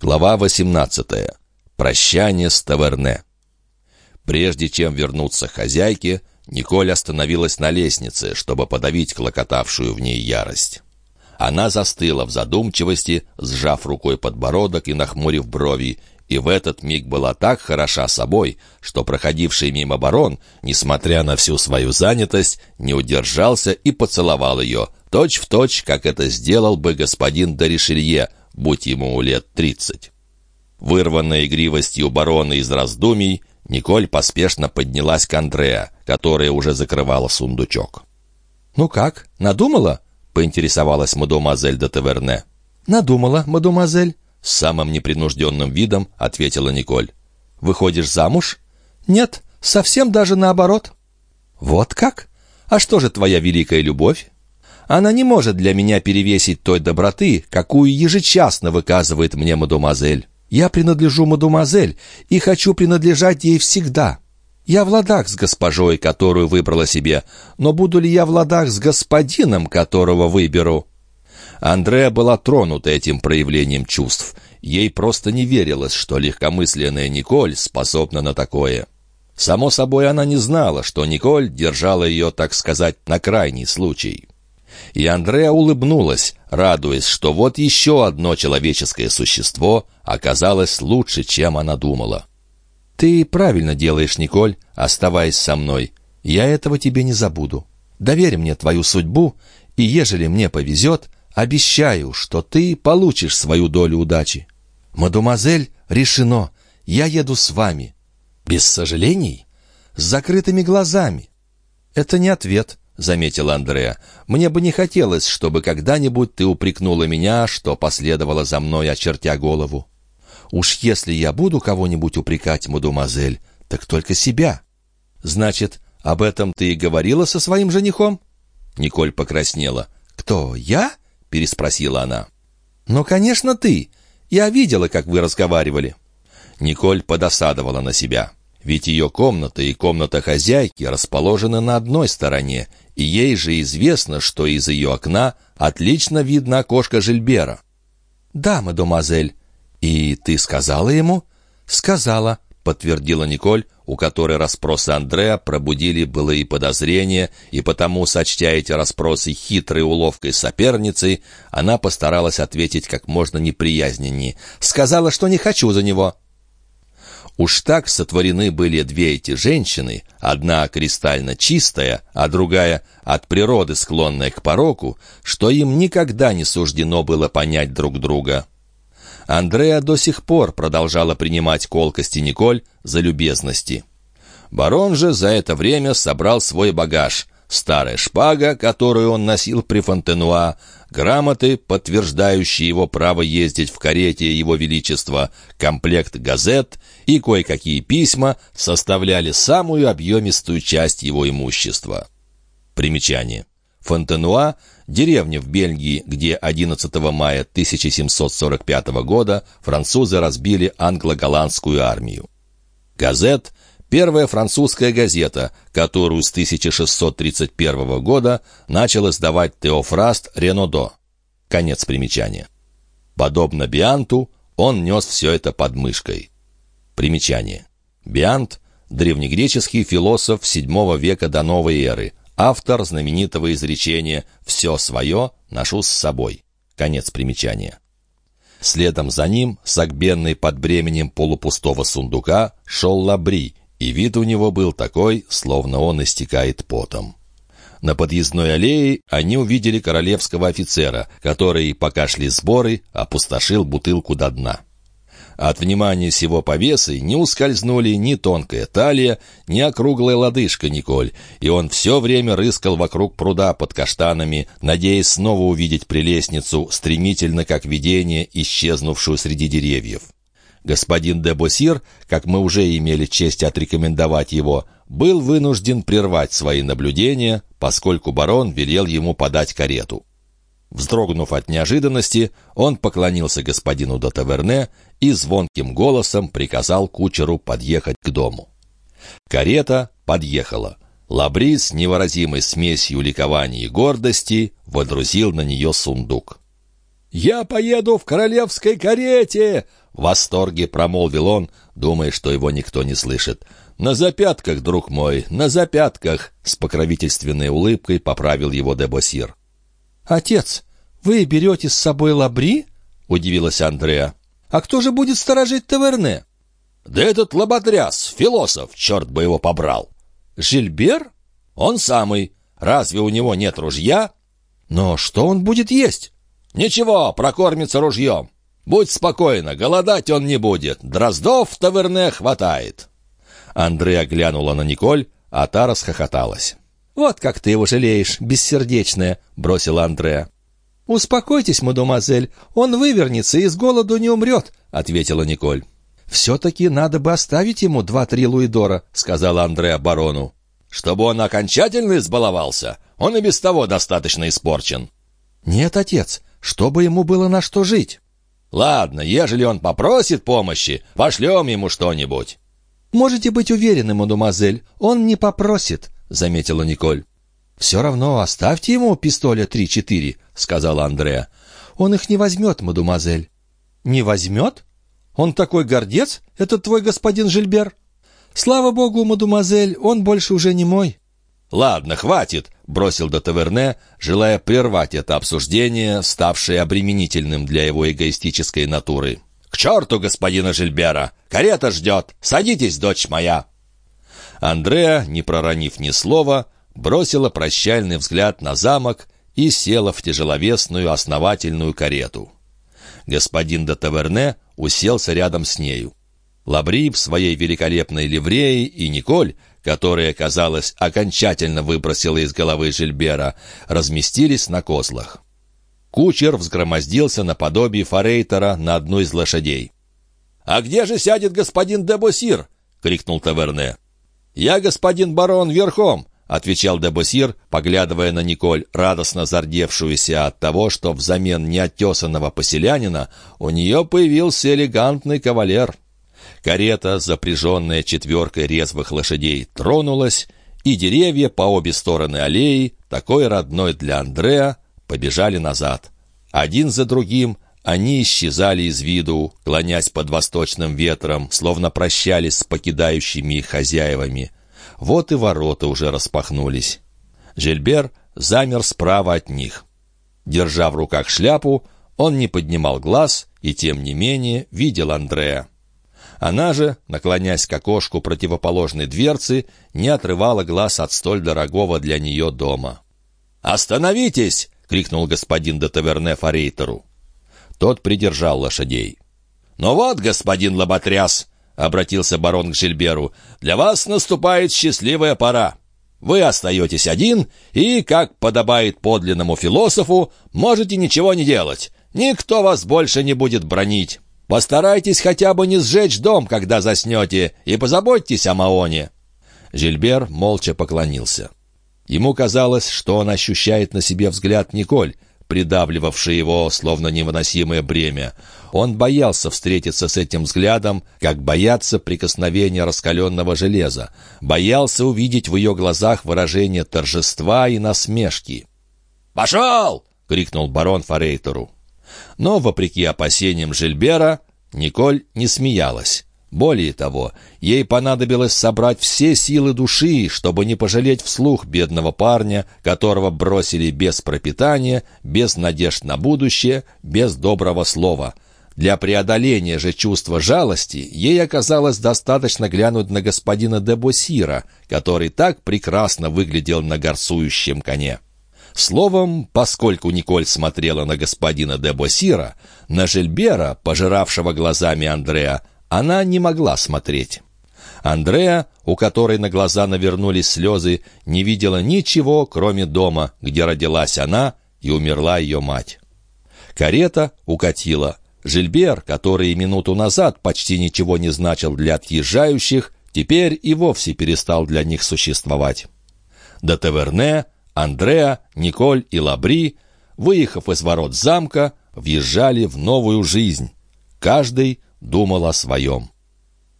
Глава 18. Прощание с Таверне. Прежде чем вернуться к хозяйке, Николь остановилась на лестнице, чтобы подавить клокотавшую в ней ярость. Она застыла в задумчивости, сжав рукой подбородок и нахмурив брови, и в этот миг была так хороша собой, что проходивший мимо барон, несмотря на всю свою занятость, не удержался и поцеловал ее, точь в точь, как это сделал бы господин Доришелье, будь ему лет тридцать. Вырванная игривостью барона из раздумий, Николь поспешно поднялась к Андреа, которая уже закрывала сундучок. «Ну как, надумала?» — поинтересовалась мадемуазель де Таверне. «Надумала, мадемуазель», — с самым непринужденным видом ответила Николь. «Выходишь замуж?» «Нет, совсем даже наоборот». «Вот как? А что же твоя великая любовь?» Она не может для меня перевесить той доброты, какую ежечасно выказывает мне мадемуазель. Я принадлежу мадемуазель и хочу принадлежать ей всегда. Я в ладах с госпожой, которую выбрала себе, но буду ли я в ладах с господином, которого выберу?» Андреа была тронута этим проявлением чувств. Ей просто не верилось, что легкомысленная Николь способна на такое. Само собой, она не знала, что Николь держала ее, так сказать, на крайний случай. И Андреа улыбнулась, радуясь, что вот еще одно человеческое существо оказалось лучше, чем она думала. «Ты правильно делаешь, Николь, оставаясь со мной. Я этого тебе не забуду. Доверь мне твою судьбу, и ежели мне повезет, обещаю, что ты получишь свою долю удачи. Мадемуазель, решено, я еду с вами. Без сожалений? С закрытыми глазами. Это не ответ, — заметил Андреа. «Мне бы не хотелось, чтобы когда-нибудь ты упрекнула меня, что последовало за мной, очертя голову. Уж если я буду кого-нибудь упрекать, мадемуазель, так только себя. Значит, об этом ты и говорила со своим женихом?» Николь покраснела. «Кто, я?» — переспросила она. «Ну, конечно, ты. Я видела, как вы разговаривали». Николь подосадовала на себя. Ведь ее комната и комната хозяйки расположены на одной стороне, и ей же известно, что из ее окна отлично видно окошко Жильбера. «Да, мадемуазель. И ты сказала ему?» «Сказала», — подтвердила Николь, у которой расспросы Андреа пробудили былые подозрения, и потому, сочтя эти расспросы хитрой уловкой соперницы, она постаралась ответить как можно неприязненнее. «Сказала, что не хочу за него». Уж так сотворены были две эти женщины, одна кристально чистая, а другая от природы склонная к пороку, что им никогда не суждено было понять друг друга. Андреа до сих пор продолжала принимать колкости Николь за любезности. Барон же за это время собрал свой багаж — старая шпага, которую он носил при Фонтенуа, грамоты, подтверждающие его право ездить в карете Его Величества, комплект газет и кое-какие письма составляли самую объемистую часть его имущества. Примечание. Фонтенуа – деревня в Бельгии, где 11 мая 1745 года французы разбили англо-голландскую армию. Газет Первая французская газета, которую с 1631 года начал издавать Теофраст Ренодо. Конец примечания. Подобно Бианту, он нес все это под мышкой. Примечание. Биант – древнегреческий философ VII века до новой эры, автор знаменитого изречения «все свое ношу с собой». Конец примечания. Следом за ним, согбенный под бременем полупустого сундука, шел Лабри, и вид у него был такой, словно он истекает потом. На подъездной аллее они увидели королевского офицера, который, пока шли сборы, опустошил бутылку до дна. От внимания всего повесы не ускользнули ни тонкая талия, ни округлая лодыжка Николь, и он все время рыскал вокруг пруда под каштанами, надеясь снова увидеть прелестницу, стремительно как видение, исчезнувшую среди деревьев. Господин де Босир, как мы уже имели честь отрекомендовать его, был вынужден прервать свои наблюдения, поскольку барон велел ему подать карету. Вздрогнув от неожиданности, он поклонился господину де Таверне и звонким голосом приказал кучеру подъехать к дому. Карета подъехала. Лабрис, невыразимой смесью ликования и гордости, водрузил на нее сундук. «Я поеду в королевской карете!» В восторге промолвил он, думая, что его никто не слышит. «На запятках, друг мой, на запятках!» С покровительственной улыбкой поправил его Дебосир. «Отец, вы берете с собой лабри?» — удивилась Андреа. «А кто же будет сторожить таверне?» «Да этот лоботряс, философ, черт бы его побрал!» «Жильбер?» «Он самый. Разве у него нет ружья?» «Но что он будет есть?» «Ничего, прокормится ружьем. Будь спокойна, голодать он не будет. Дроздов в таверне хватает». Андреа глянула на Николь, а та расхохоталась. «Вот как ты его жалеешь, бессердечная», — бросила Андреа. «Успокойтесь, мадемуазель, он вывернется и с голоду не умрет», — ответила Николь. «Все-таки надо бы оставить ему два-три луидора», — сказала Андреа барону. «Чтобы он окончательно избаловался? Он и без того достаточно испорчен». «Нет, отец, чтобы ему было на что жить». «Ладно, ежели он попросит помощи, пошлем ему что-нибудь». «Можете быть уверены, мадемуазель, он не попросит», — заметила Николь. «Все равно оставьте ему пистоля три-четыре», — сказала Андреа. «Он их не возьмет, мадемуазель». «Не возьмет? Он такой гордец, этот твой господин Жильбер?» «Слава богу, мадемуазель, он больше уже не мой». «Ладно, хватит», — бросил до Таверне, желая прервать это обсуждение, ставшее обременительным для его эгоистической натуры. «К черту господина Жильбера! Карета ждет! Садитесь, дочь моя!» Андреа, не проронив ни слова, бросила прощальный взгляд на замок и села в тяжеловесную основательную карету. Господин де Таверне уселся рядом с нею. Лабри в своей великолепной ливреи и Николь, которая, казалось, окончательно выбросила из головы Жильбера, разместились на козлах. Кучер взгромоздился наподобие форейтера на одну из лошадей. «А где же сядет господин Дебосир?» — крикнул Таверне. «Я, господин барон, верхом», — отвечал Дебосир, поглядывая на Николь, радостно зардевшуюся от того, что взамен неоттесанного поселянина у нее появился элегантный кавалер. Карета, запряженная четверкой резвых лошадей, тронулась, и деревья по обе стороны аллеи, такой родной для Андреа, побежали назад. Один за другим они исчезали из виду, клонясь под восточным ветром, словно прощались с покидающими их хозяевами. Вот и ворота уже распахнулись. Жильбер замер справа от них. Держа в руках шляпу, он не поднимал глаз и, тем не менее, видел Андрея. Она же, наклонясь к окошку противоположной дверцы, не отрывала глаз от столь дорогого для нее дома. «Остановитесь!» — крикнул господин де Таверне Форейтеру. Тот придержал лошадей. «Ну вот, господин Лоботряс!» — обратился барон к Жильберу. «Для вас наступает счастливая пора. Вы остаетесь один и, как подобает подлинному философу, можете ничего не делать. Никто вас больше не будет бронить. Постарайтесь хотя бы не сжечь дом, когда заснете, и позаботьтесь о Маоне». Жильбер молча поклонился. Ему казалось, что он ощущает на себе взгляд Николь, придавливавший его, словно невыносимое бремя. Он боялся встретиться с этим взглядом, как боятся прикосновения раскаленного железа. Боялся увидеть в ее глазах выражение торжества и насмешки. «Пошел!» — крикнул барон Форейтеру. Но, вопреки опасениям Жильбера, Николь не смеялась. Более того, ей понадобилось собрать все силы души, чтобы не пожалеть вслух бедного парня, которого бросили без пропитания, без надежд на будущее, без доброго слова. Для преодоления же чувства жалости ей оказалось достаточно глянуть на господина де Босира, который так прекрасно выглядел на горсующем коне. Словом, поскольку Николь смотрела на господина де Босира, на Жильбера, пожиравшего глазами Андреа, она не могла смотреть. Андреа, у которой на глаза навернулись слезы, не видела ничего, кроме дома, где родилась она и умерла ее мать. Карета укатила. Жильбер, который минуту назад почти ничего не значил для отъезжающих, теперь и вовсе перестал для них существовать. До Таверне Андреа, Николь и Лабри, выехав из ворот замка, въезжали в новую жизнь. Каждый думал о своем.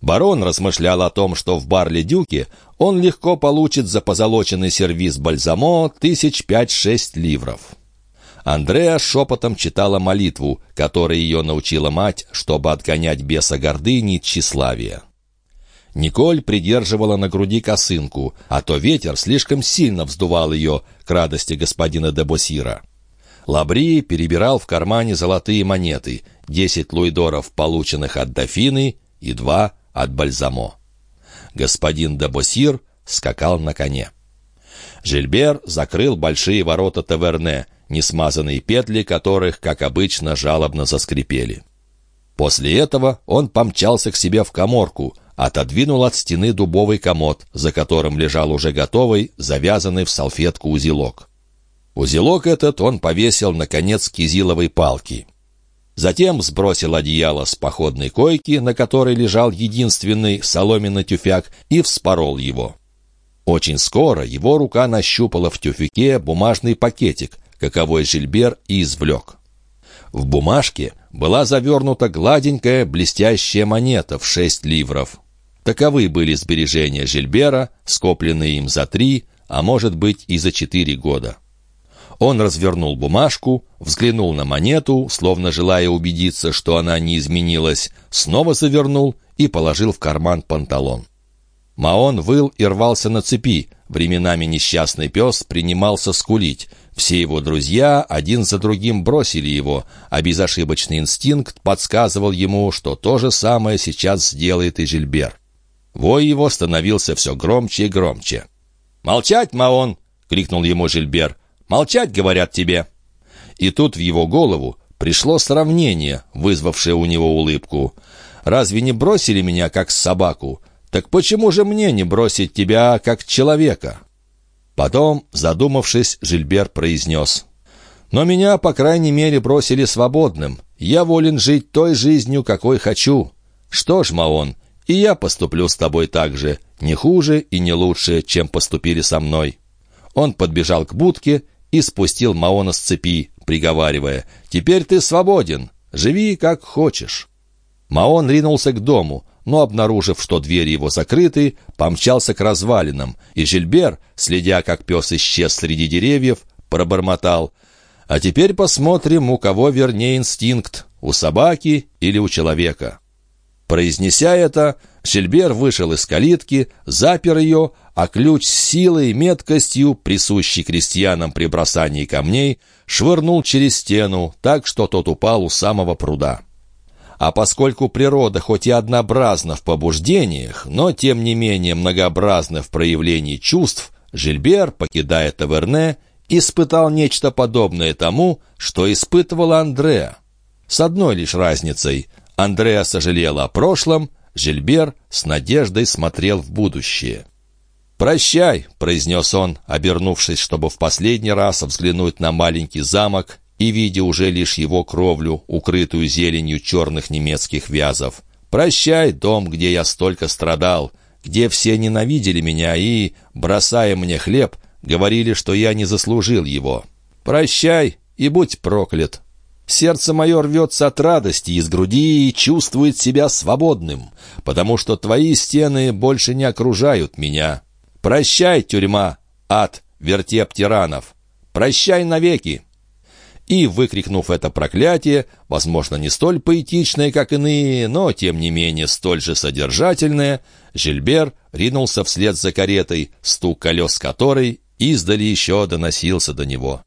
Барон размышлял о том, что в Барле-Дюке он легко получит за позолоченный сервиз Бальзамо тысяч пять-шесть ливров. Андреа шепотом читала молитву, которой ее научила мать, чтобы отгонять беса гордыни тщеславия. Николь придерживала на груди косынку, а то ветер слишком сильно вздувал ее к радости господина де Босира. Лабри перебирал в кармане золотые монеты, десять луидоров, полученных от дофины, и два от бальзамо. Господин де Босир скакал на коне. Жильбер закрыл большие ворота таверне, несмазанные петли которых, как обычно, жалобно заскрипели. После этого он помчался к себе в коморку, отодвинул от стены дубовый комод, за которым лежал уже готовый, завязанный в салфетку узелок. Узелок этот он повесил на конец кизиловой палки. Затем сбросил одеяло с походной койки, на которой лежал единственный соломенный тюфяк, и вспорол его. Очень скоро его рука нащупала в тюфяке бумажный пакетик, каковой Жильбер и извлек. В бумажке была завернута гладенькая блестящая монета в шесть ливров. Таковы были сбережения Жильбера, скопленные им за три, а может быть и за четыре года. Он развернул бумажку, взглянул на монету, словно желая убедиться, что она не изменилась, снова завернул и положил в карман панталон. Маон выл и рвался на цепи. Временами несчастный пес принимался скулить. Все его друзья один за другим бросили его, а безошибочный инстинкт подсказывал ему, что то же самое сейчас сделает и Жильбер. Вой его становился все громче и громче. «Молчать, Маон!» — крикнул ему Жильбер. «Молчать, говорят тебе!» И тут в его голову пришло сравнение, вызвавшее у него улыбку. «Разве не бросили меня, как собаку? Так почему же мне не бросить тебя, как человека?» Потом, задумавшись, Жильбер произнес. «Но меня, по крайней мере, бросили свободным. Я волен жить той жизнью, какой хочу. Что ж, Маон, и я поступлю с тобой так же, не хуже и не лучше, чем поступили со мной». Он подбежал к будке и спустил Маона с цепи, приговаривая, «Теперь ты свободен, живи как хочешь». Маон ринулся к дому, но, обнаружив, что двери его закрыты, помчался к развалинам, и Жильбер, следя, как пес исчез среди деревьев, пробормотал «А теперь посмотрим, у кого вернее инстинкт, у собаки или у человека». Произнеся это, Жильбер вышел из калитки, запер ее, а ключ с силой и меткостью, присущий крестьянам при бросании камней, швырнул через стену, так что тот упал у самого пруда. А поскольку природа хоть и однообразна в побуждениях, но тем не менее многообразна в проявлении чувств, Жильбер, покидая Таверне, испытал нечто подобное тому, что испытывала Андреа. С одной лишь разницей. Андреа сожалела о прошлом, Жильбер с надеждой смотрел в будущее. «Прощай», — произнес он, обернувшись, чтобы в последний раз взглянуть на маленький замок и видя уже лишь его кровлю, укрытую зеленью черных немецких вязов. «Прощай, дом, где я столько страдал, где все ненавидели меня и, бросая мне хлеб, говорили, что я не заслужил его. Прощай и будь проклят». Сердце мое рвется от радости из груди и чувствует себя свободным, потому что твои стены больше не окружают меня. Прощай, тюрьма, ад, вертеп тиранов. Прощай навеки. И, выкрикнув это проклятие, возможно, не столь поэтичное, как иные, но, тем не менее, столь же содержательное, Жильбер ринулся вслед за каретой, стук колес которой издали еще доносился до него.